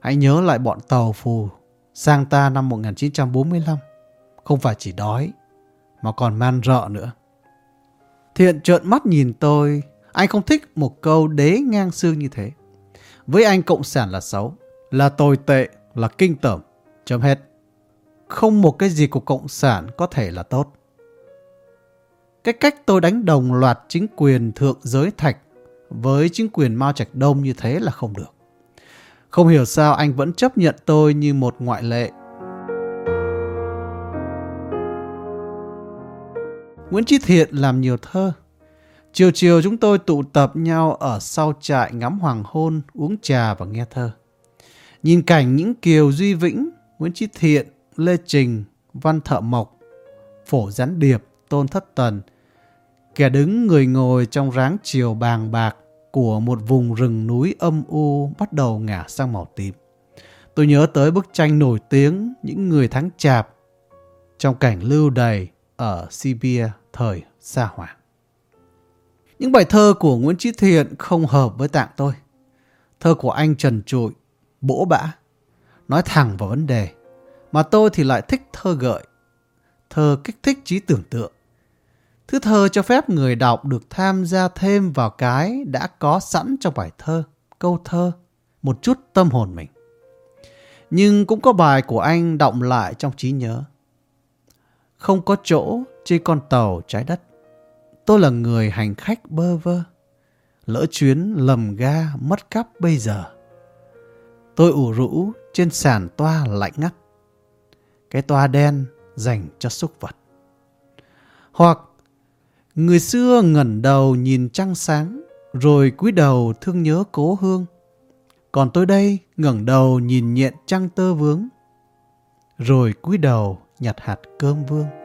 Hãy nhớ lại bọn tàu phù sang ta năm 1945. Không phải chỉ đói, mà còn man rợ nữa. Thiện trợn mắt nhìn tôi, anh không thích một câu đế ngang xương như thế. Với anh cộng sản là xấu, là tồi tệ, là kinh tởm, chấm hết. Không một cái gì của cộng sản có thể là tốt. Cái cách tôi đánh đồng loạt chính quyền thượng giới thạch với chính quyền Mao Trạch Đông như thế là không được. Không hiểu sao anh vẫn chấp nhận tôi như một ngoại lệ. Nguyễn Trí Thiện làm nhiều thơ. Chiều chiều chúng tôi tụ tập nhau ở sau trại ngắm hoàng hôn, uống trà và nghe thơ. Nhìn cảnh những kiều Duy Vĩnh, Nguyễn Trí Thiện, Lê Trình, Văn Thợ Mộc, Phổ Gián Điệp, Tôn Thất Tần, kẻ đứng người ngồi trong ráng chiều bàng bạc của một vùng rừng núi âm u bắt đầu ngả sang màu tím. Tôi nhớ tới bức tranh nổi tiếng những người tháng chạp trong cảnh lưu đầy ở Sibia thời xa hoàng. Những bài thơ của Nguyễn Trí Thiện không hợp với tạng tôi. Thơ của anh trần trụi, bỗ bã, nói thẳng vào vấn đề. Mà tôi thì lại thích thơ gợi, thơ kích thích trí tưởng tượng. Thứ thơ cho phép người đọc được tham gia thêm vào cái đã có sẵn trong bài thơ, câu thơ, một chút tâm hồn mình. Nhưng cũng có bài của anh động lại trong trí nhớ. Không có chỗ trên con tàu trái đất. Tôi là người hành khách bơ vơ. Lỡ chuyến lầm ga mất cắp bây giờ. Tôi ủ rũ trên sàn toa lạnh ngắt. Cái toa đen dành cho súc vật. Hoặc người xưa ngẩn đầu nhìn trăng sáng, rồi cúi đầu thương nhớ cố hương. Còn tôi đây ngẩng đầu nhìn nhện trăng tơ vướng, rồi cúi đầu nhặt hạt cơm vương.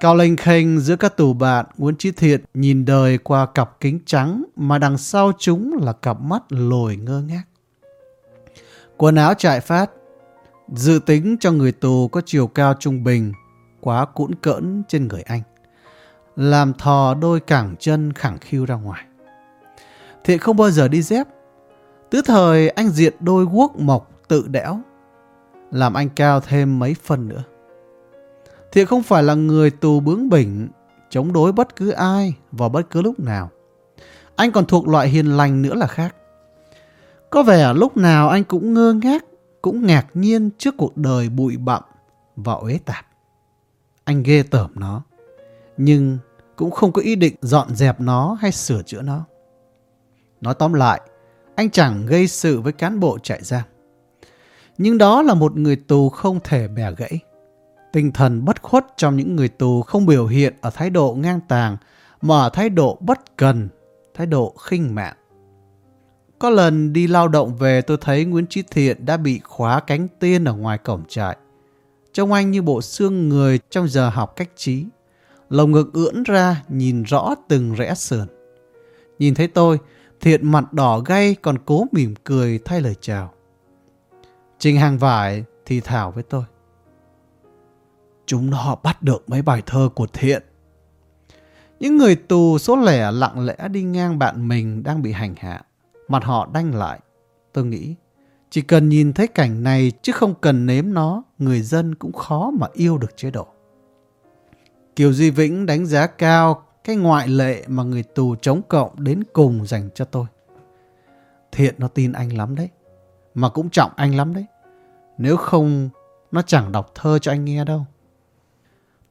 Cao lênh khênh giữa các tù bạn, Nguyễn Trí Thiện nhìn đời qua cặp kính trắng mà đằng sau chúng là cặp mắt lồi ngơ ngác. Quần áo trại phát, dự tính cho người tù có chiều cao trung bình, quá cũn cỡn trên người anh. Làm thò đôi cẳng chân khẳng khiu ra ngoài. Thiện không bao giờ đi dép. Tứ thời anh diệt đôi guốc mộc tự đẽo, làm anh cao thêm mấy phần nữa. Thiện không phải là người tù bướng bỉnh, chống đối bất cứ ai vào bất cứ lúc nào. Anh còn thuộc loại hiền lành nữa là khác. Có vẻ lúc nào anh cũng ngơ ngác, cũng ngạc nhiên trước cuộc đời bụi bặm và uế tạp. Anh ghê tởm nó, nhưng cũng không có ý định dọn dẹp nó hay sửa chữa nó. Nói tóm lại, anh chẳng gây sự với cán bộ trại giam. Nhưng đó là một người tù không thể bẻ gãy. Tinh thần bất khuất trong những người tù không biểu hiện ở thái độ ngang tàng, mà ở thái độ bất cần, thái độ khinh mạn. Có lần đi lao động về tôi thấy Nguyễn Trí Thiện đã bị khóa cánh tiên ở ngoài cổng trại. Trông anh như bộ xương người trong giờ học cách trí. Lồng ngực ưỡn ra nhìn rõ từng rẽ sườn. Nhìn thấy tôi, Thiện mặt đỏ gay còn cố mỉm cười thay lời chào. Trình hàng vải thì thảo với tôi. Chúng họ bắt được mấy bài thơ của Thiện. Những người tù số lẻ lặng lẽ đi ngang bạn mình đang bị hành hạ. Mặt họ đanh lại. Tôi nghĩ, chỉ cần nhìn thấy cảnh này chứ không cần nếm nó, người dân cũng khó mà yêu được chế độ. Kiều Duy Vĩnh đánh giá cao cái ngoại lệ mà người tù chống cộng đến cùng dành cho tôi. Thiện nó tin anh lắm đấy, mà cũng trọng anh lắm đấy. Nếu không nó chẳng đọc thơ cho anh nghe đâu.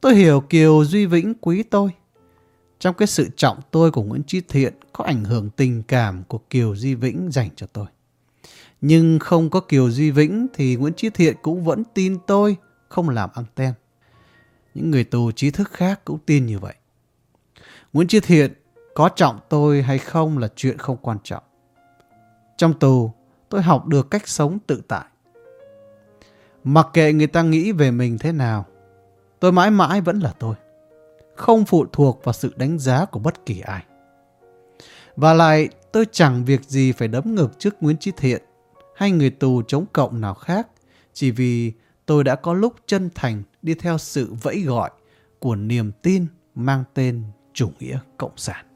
Tôi hiểu Kiều Duy Vĩnh quý tôi. Trong cái sự trọng tôi của Nguyễn Trí Thiện có ảnh hưởng tình cảm của Kiều Duy Vĩnh dành cho tôi. Nhưng không có Kiều Duy Vĩnh thì Nguyễn Trí Thiện cũng vẫn tin tôi không làm ăn tem. Những người tù trí thức khác cũng tin như vậy. Nguyễn Trí Thiện có trọng tôi hay không là chuyện không quan trọng. Trong tù, tôi học được cách sống tự tại. Mặc kệ người ta nghĩ về mình thế nào, tôi mãi mãi vẫn là tôi. Không phụ thuộc vào sự đánh giá của bất kỳ ai. Và lại, tôi chẳng việc gì phải đấm ngực trước Nguyễn Trí Thiện hay người tù chống cộng nào khác chỉ vì tôi đã có lúc chân thành đi theo sự vẫy gọi của niềm tin mang tên chủ nghĩa cộng sản.